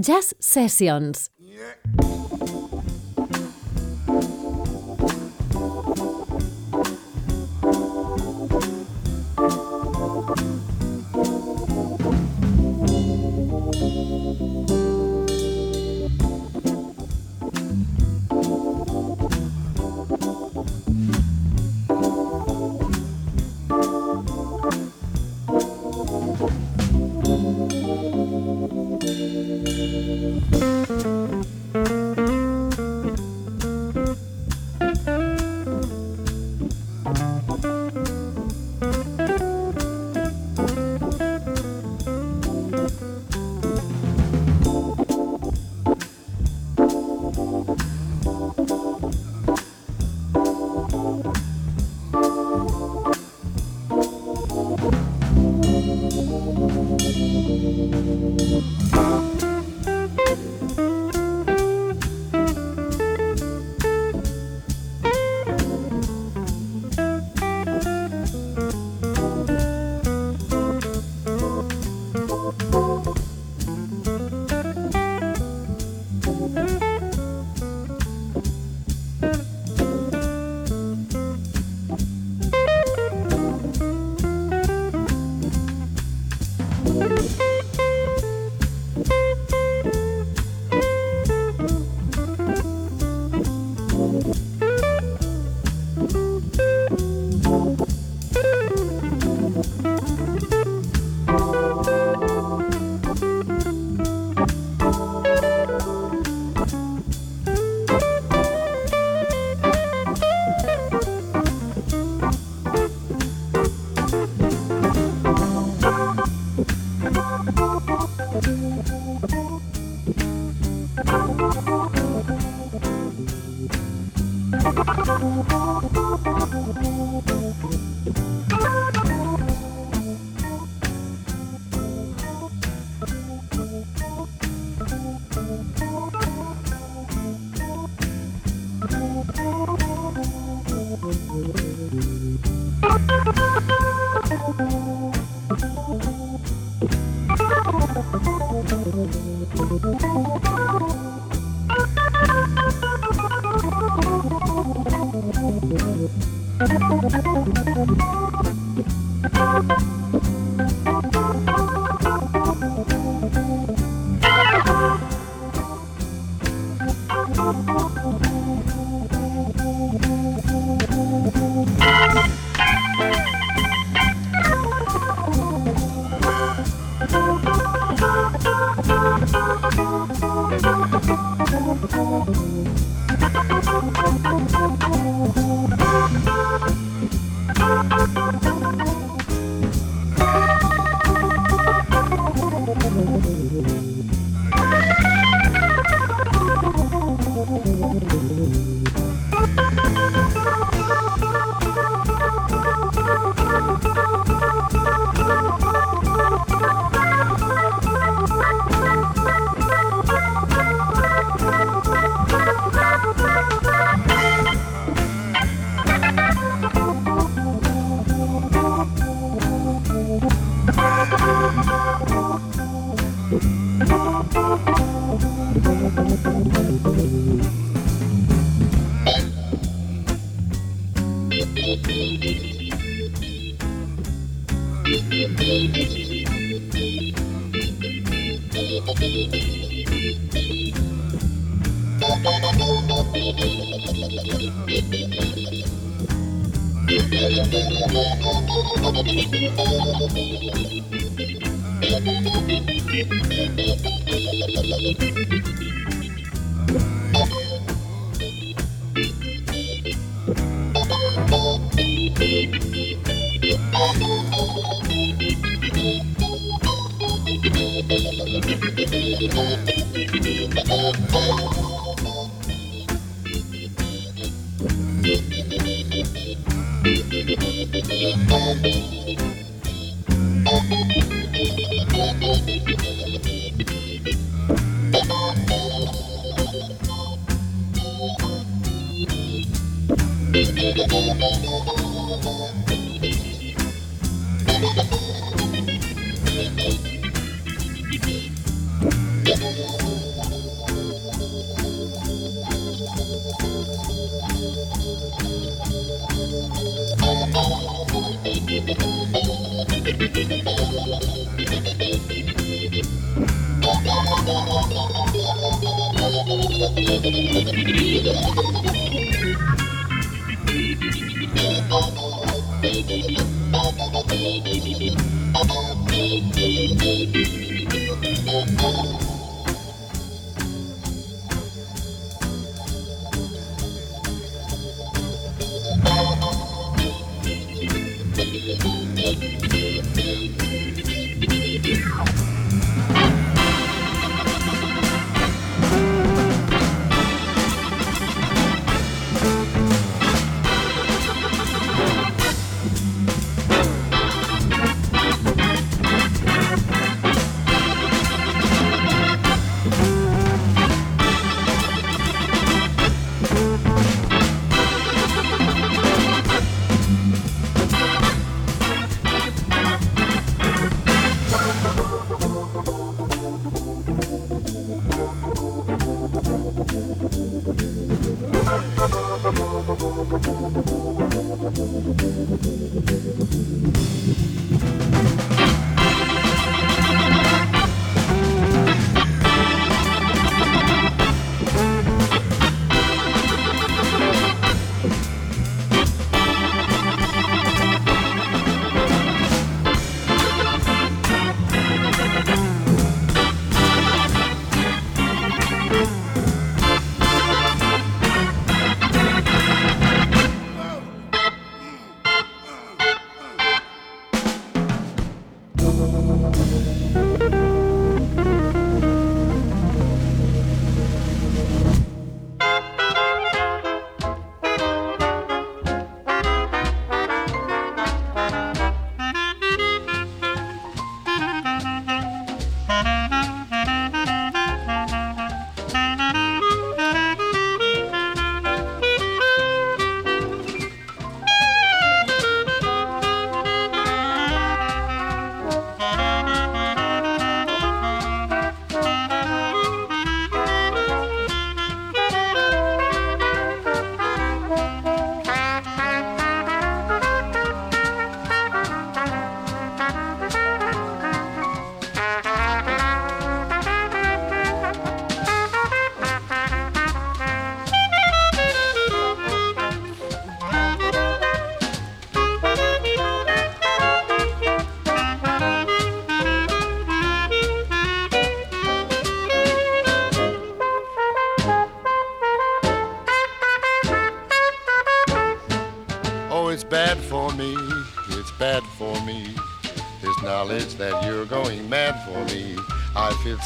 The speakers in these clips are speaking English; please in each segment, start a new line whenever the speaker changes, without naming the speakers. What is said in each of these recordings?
Jazz Sessions.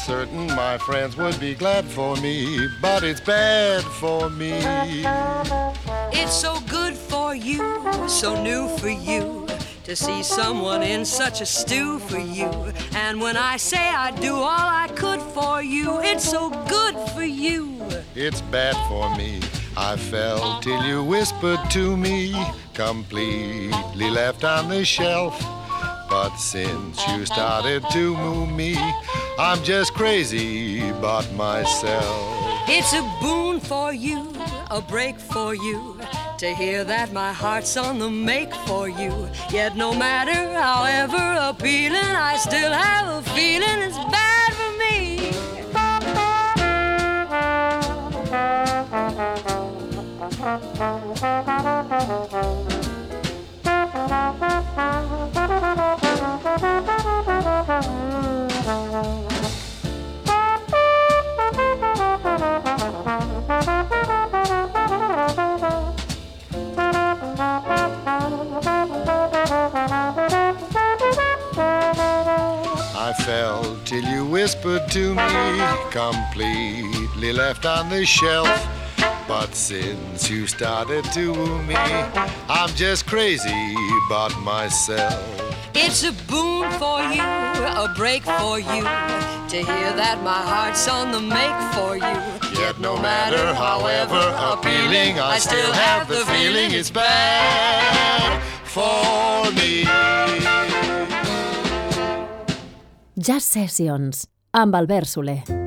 Certain my friends would be glad for me, but it's bad for me.
It's so good for you, so new for you. To see someone in such a stew for you. And when I say I do all I could for you, it's so good for you.
It's bad for me. I fell till you whispered to me, completely left on the shelf. But since you started to move me, I'm just crazy about myself.
It's a boon for you, a break for you, to hear that my heart's on the make for you. Yet no matter however appealing, I still have a feeling it's bad for me.
Completely left on the shelf. But since you started to woo me, I'm just crazy about myself.
It's a boon for you, a break for you, to hear that my heart's on the make for you.
Yet no matter however appealing, I still have the feeling it's bad for me.
Jazz Sessions, amb Albert Solé.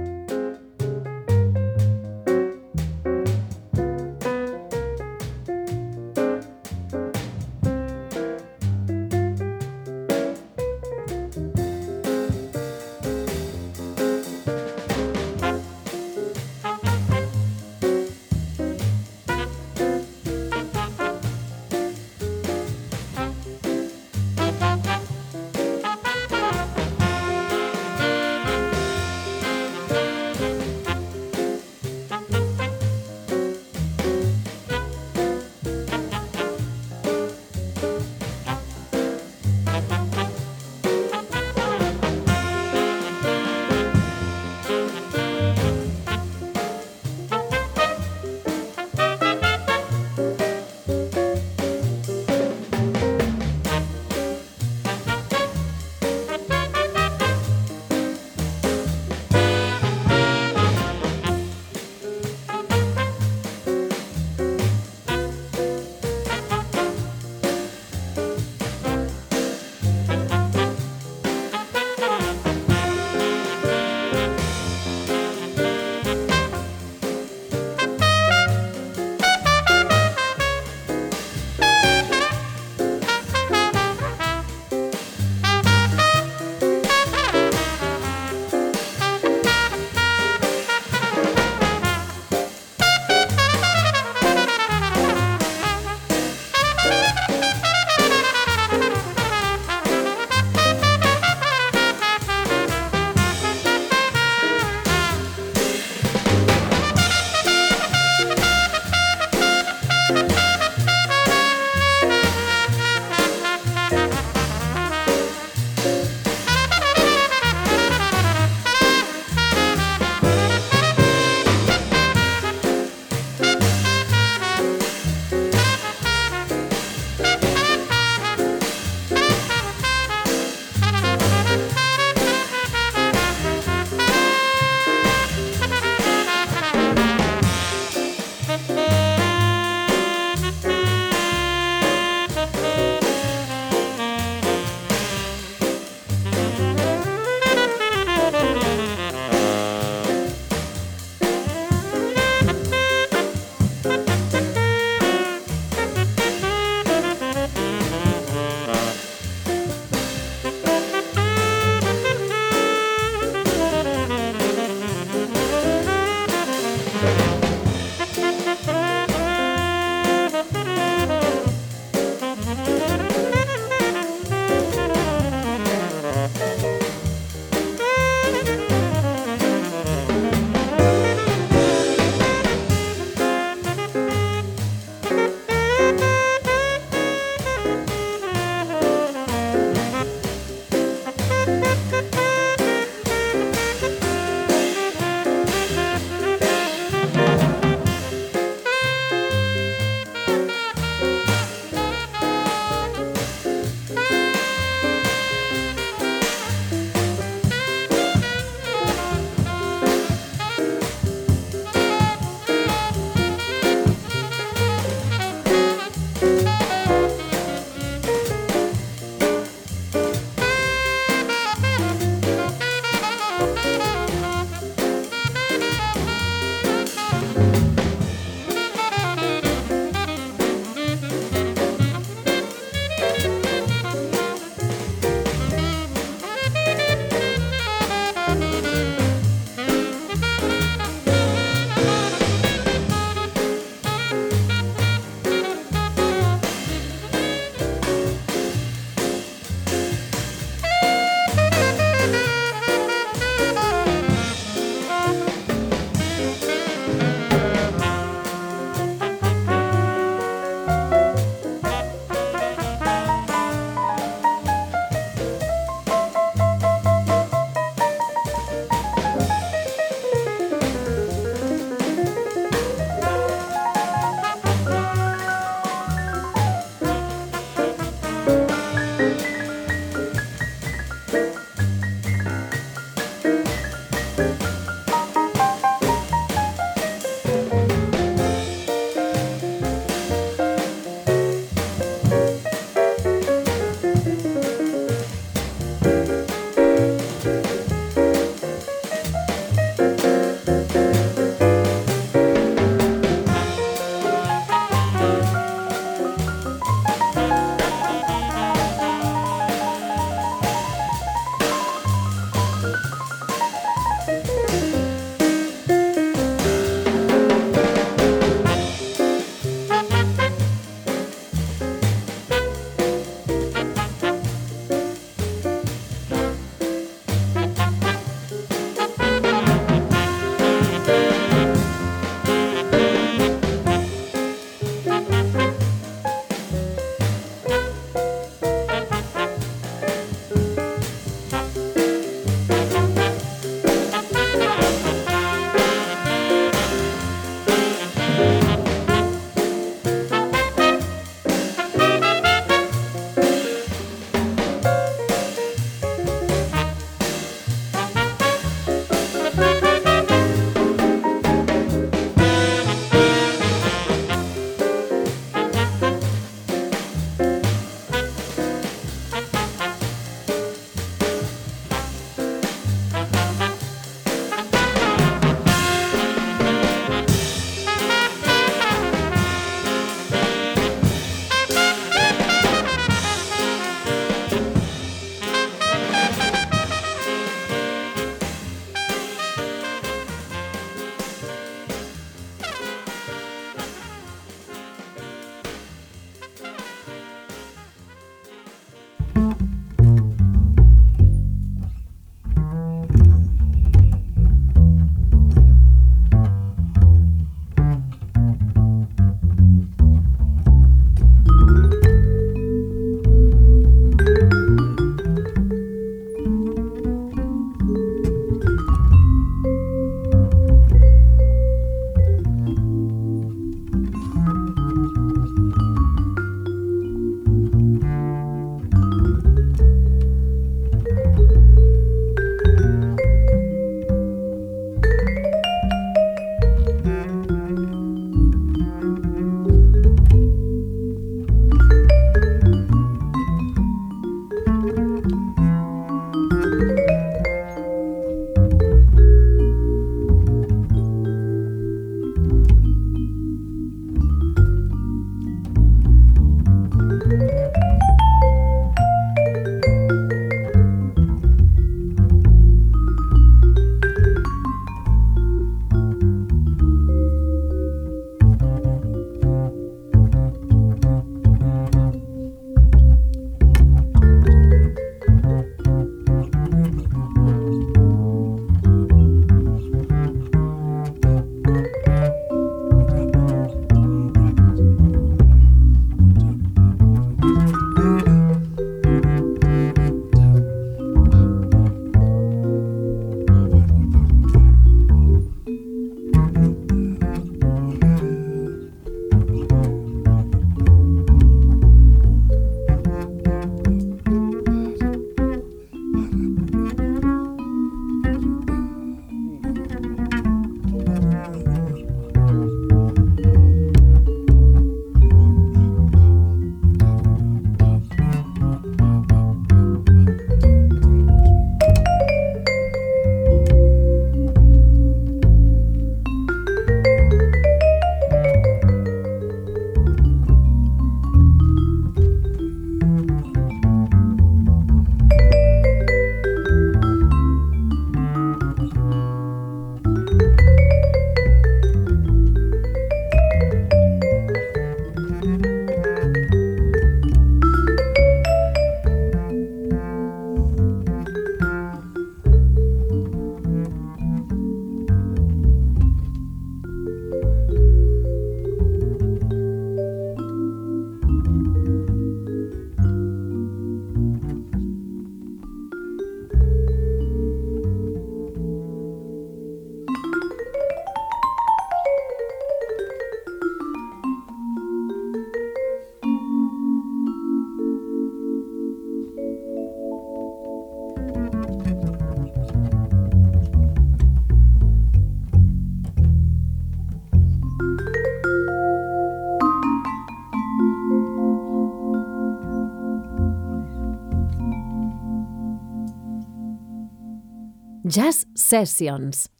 Jazz Sessions.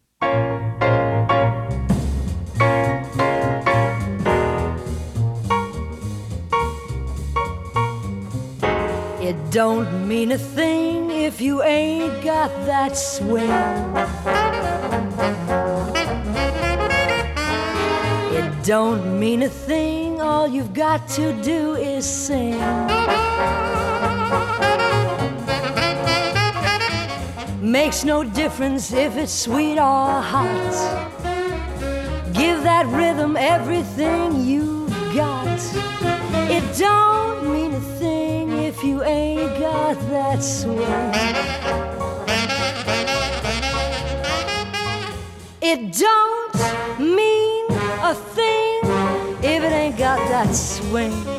It don't mean a thing if you ain't got that swing. It don't mean a thing, all you've got to do is sing. Makes no difference if it's sweet or hot. Give that rhythm everything you've got. It don't mean a thing if you ain't got that swing. It don't mean a thing if it ain't got that swing.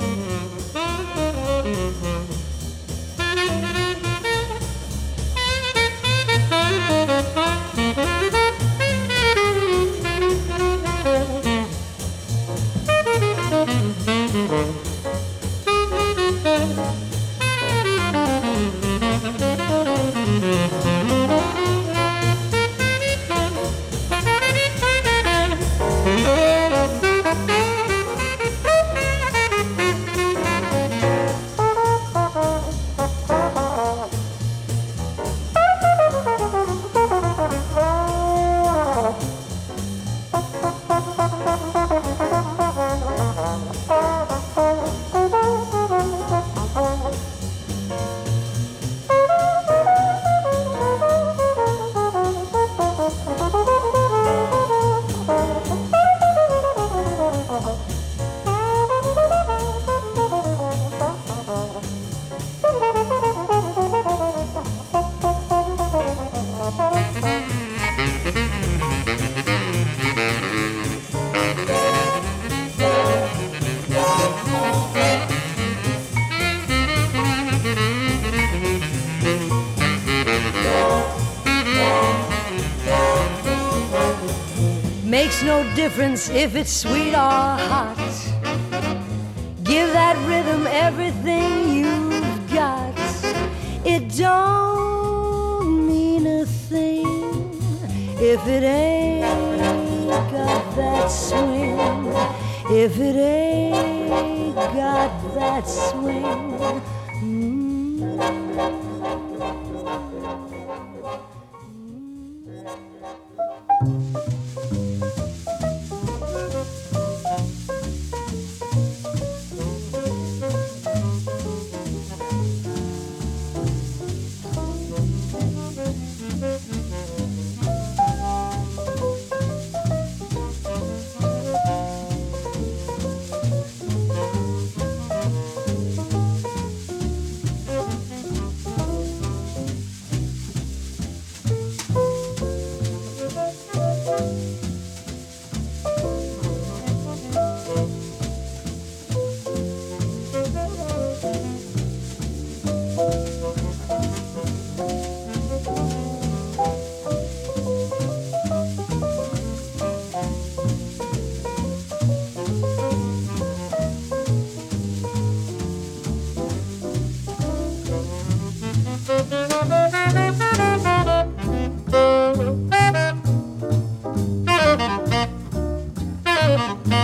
Makes no difference if it's sweet or hot. Give that rhythm everything you've got. It don't if it ain't got that swing. if it ain't got that swing. Música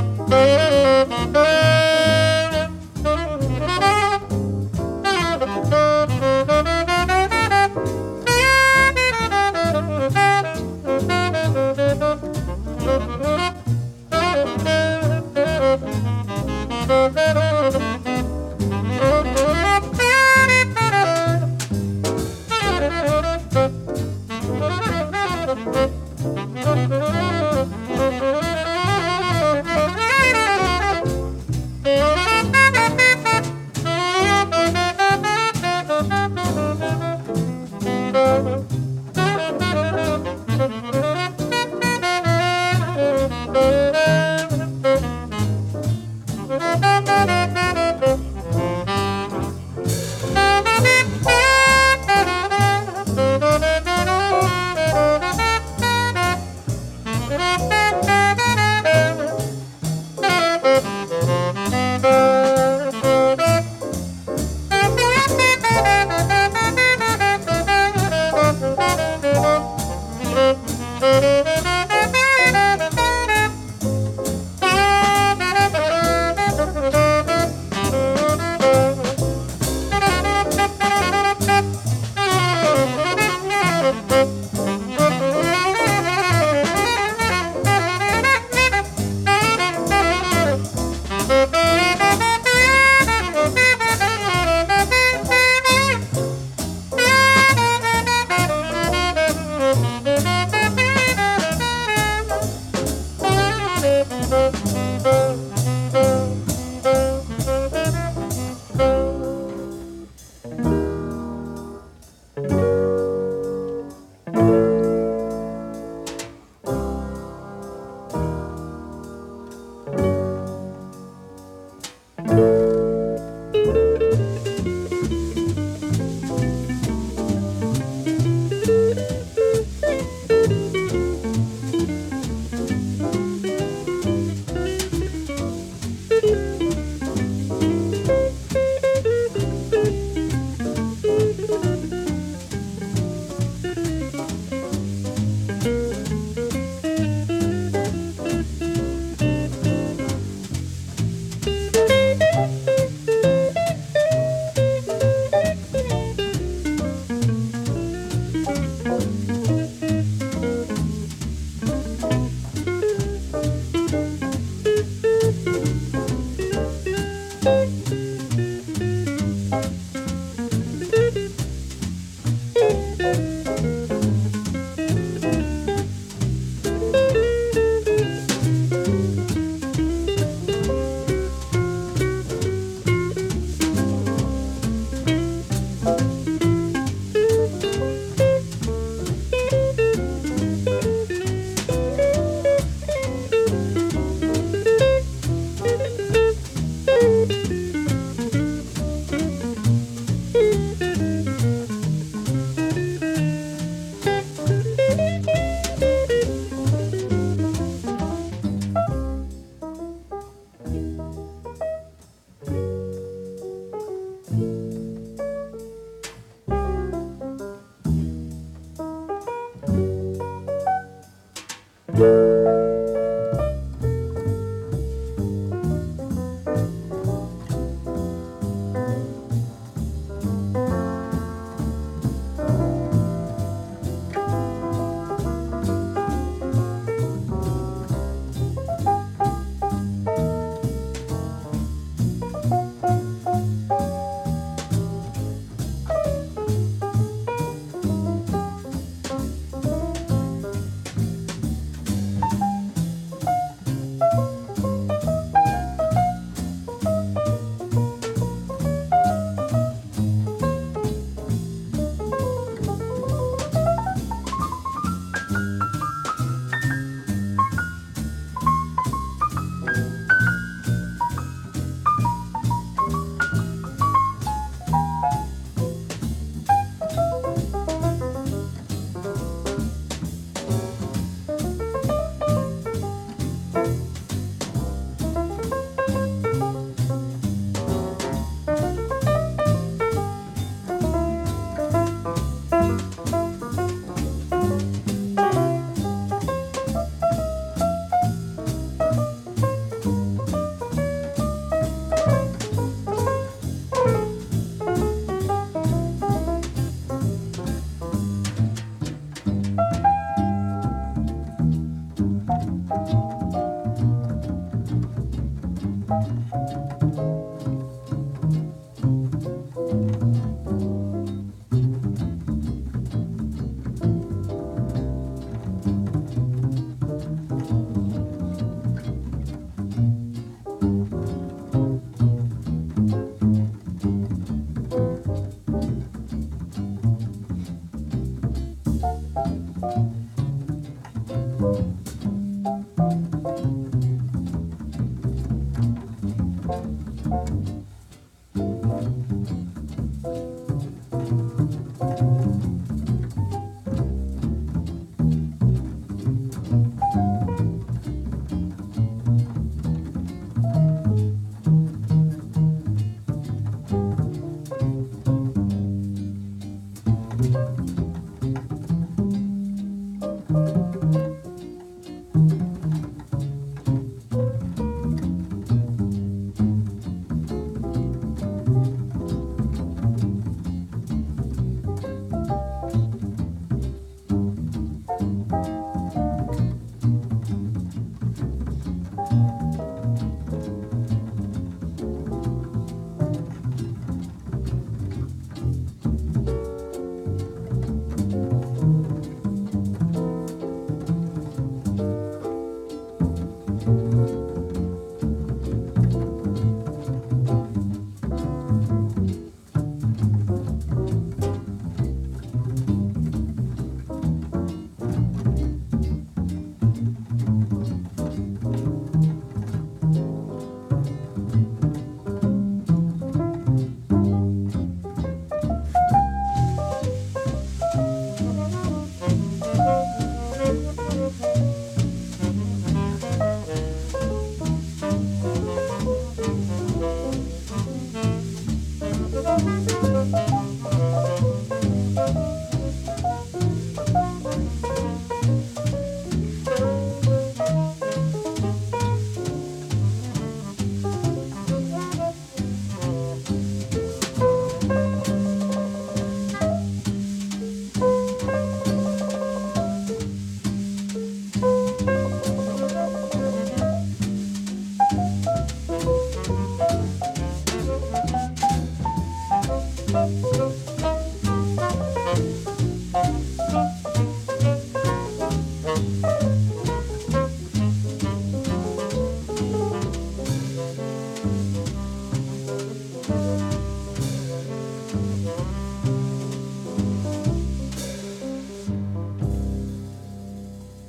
Thank.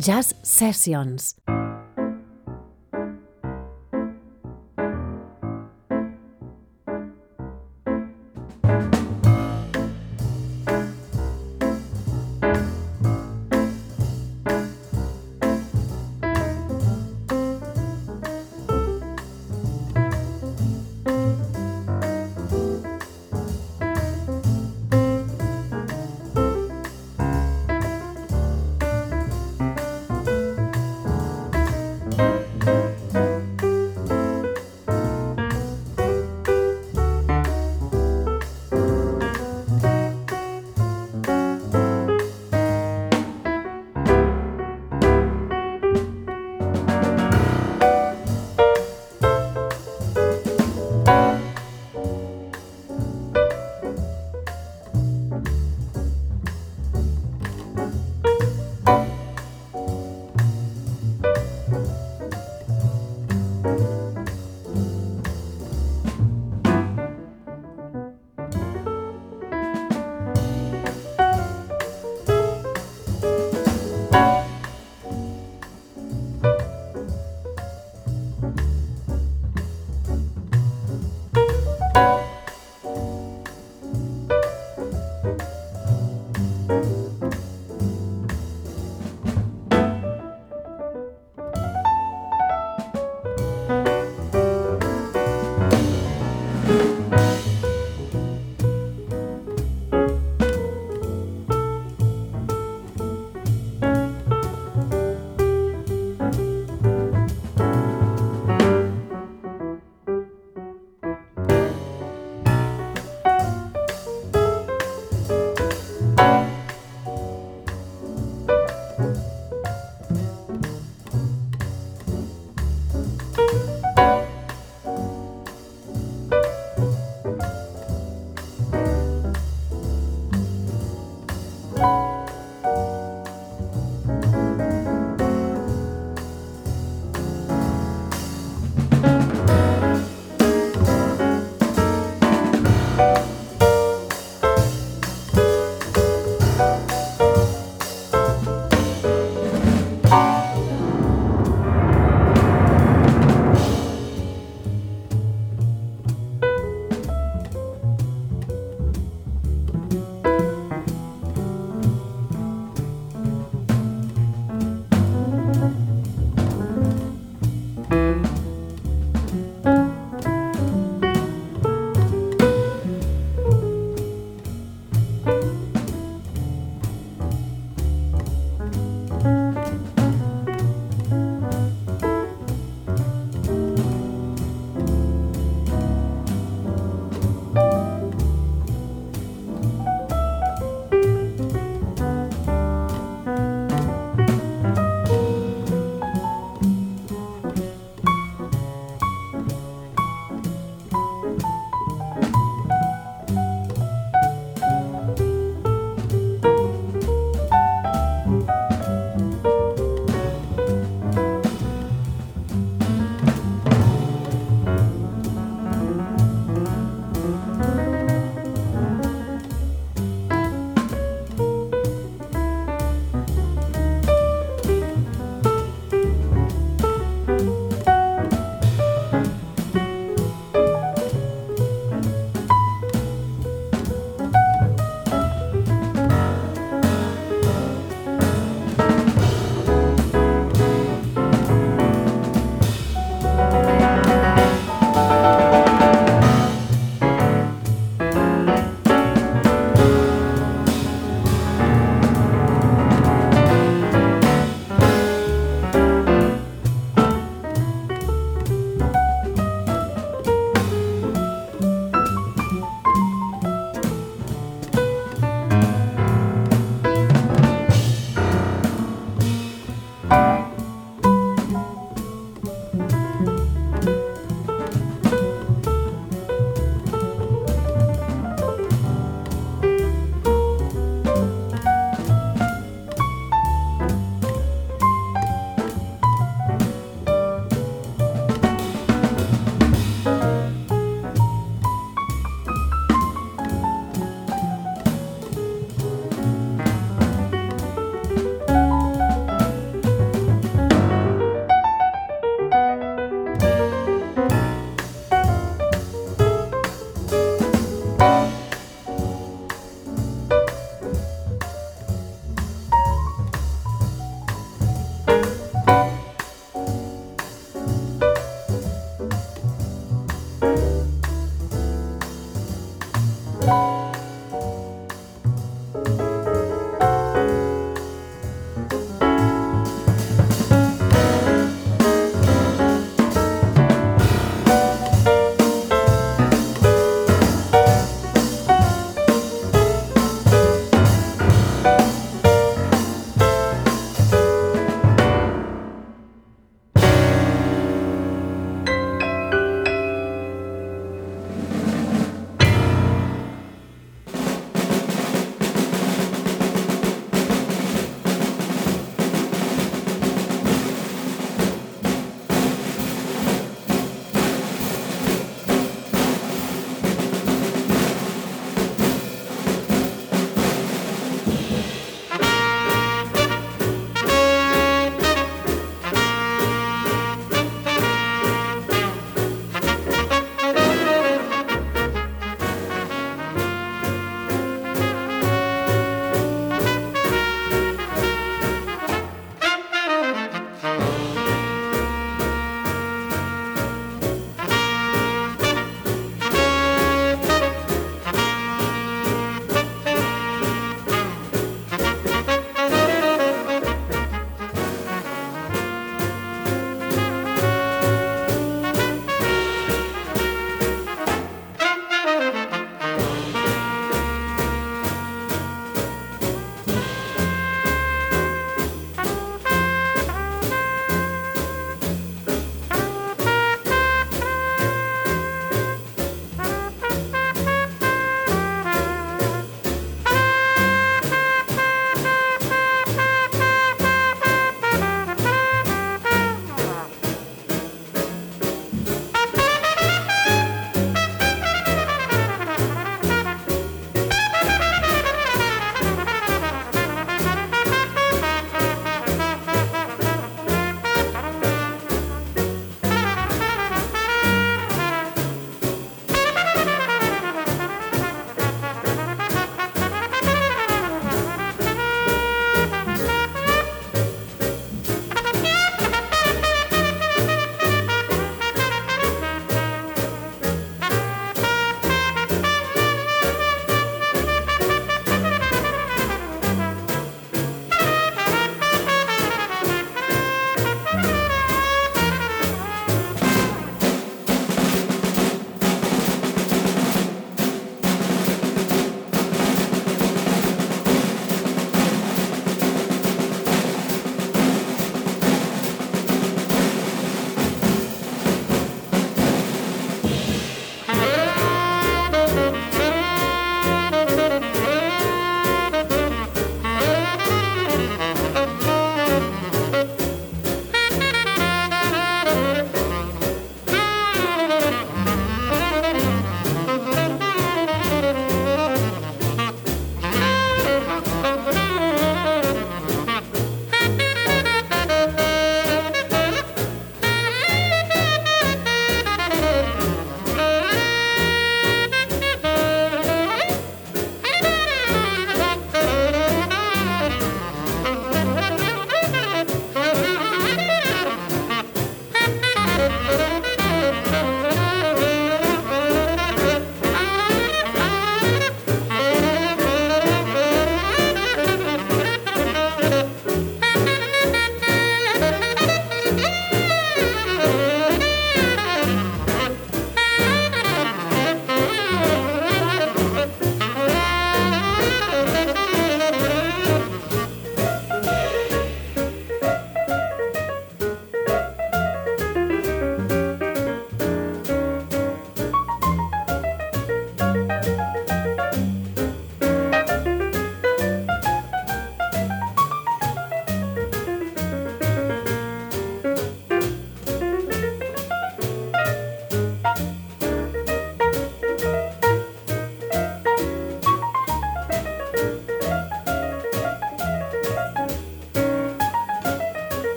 Jazz Sessions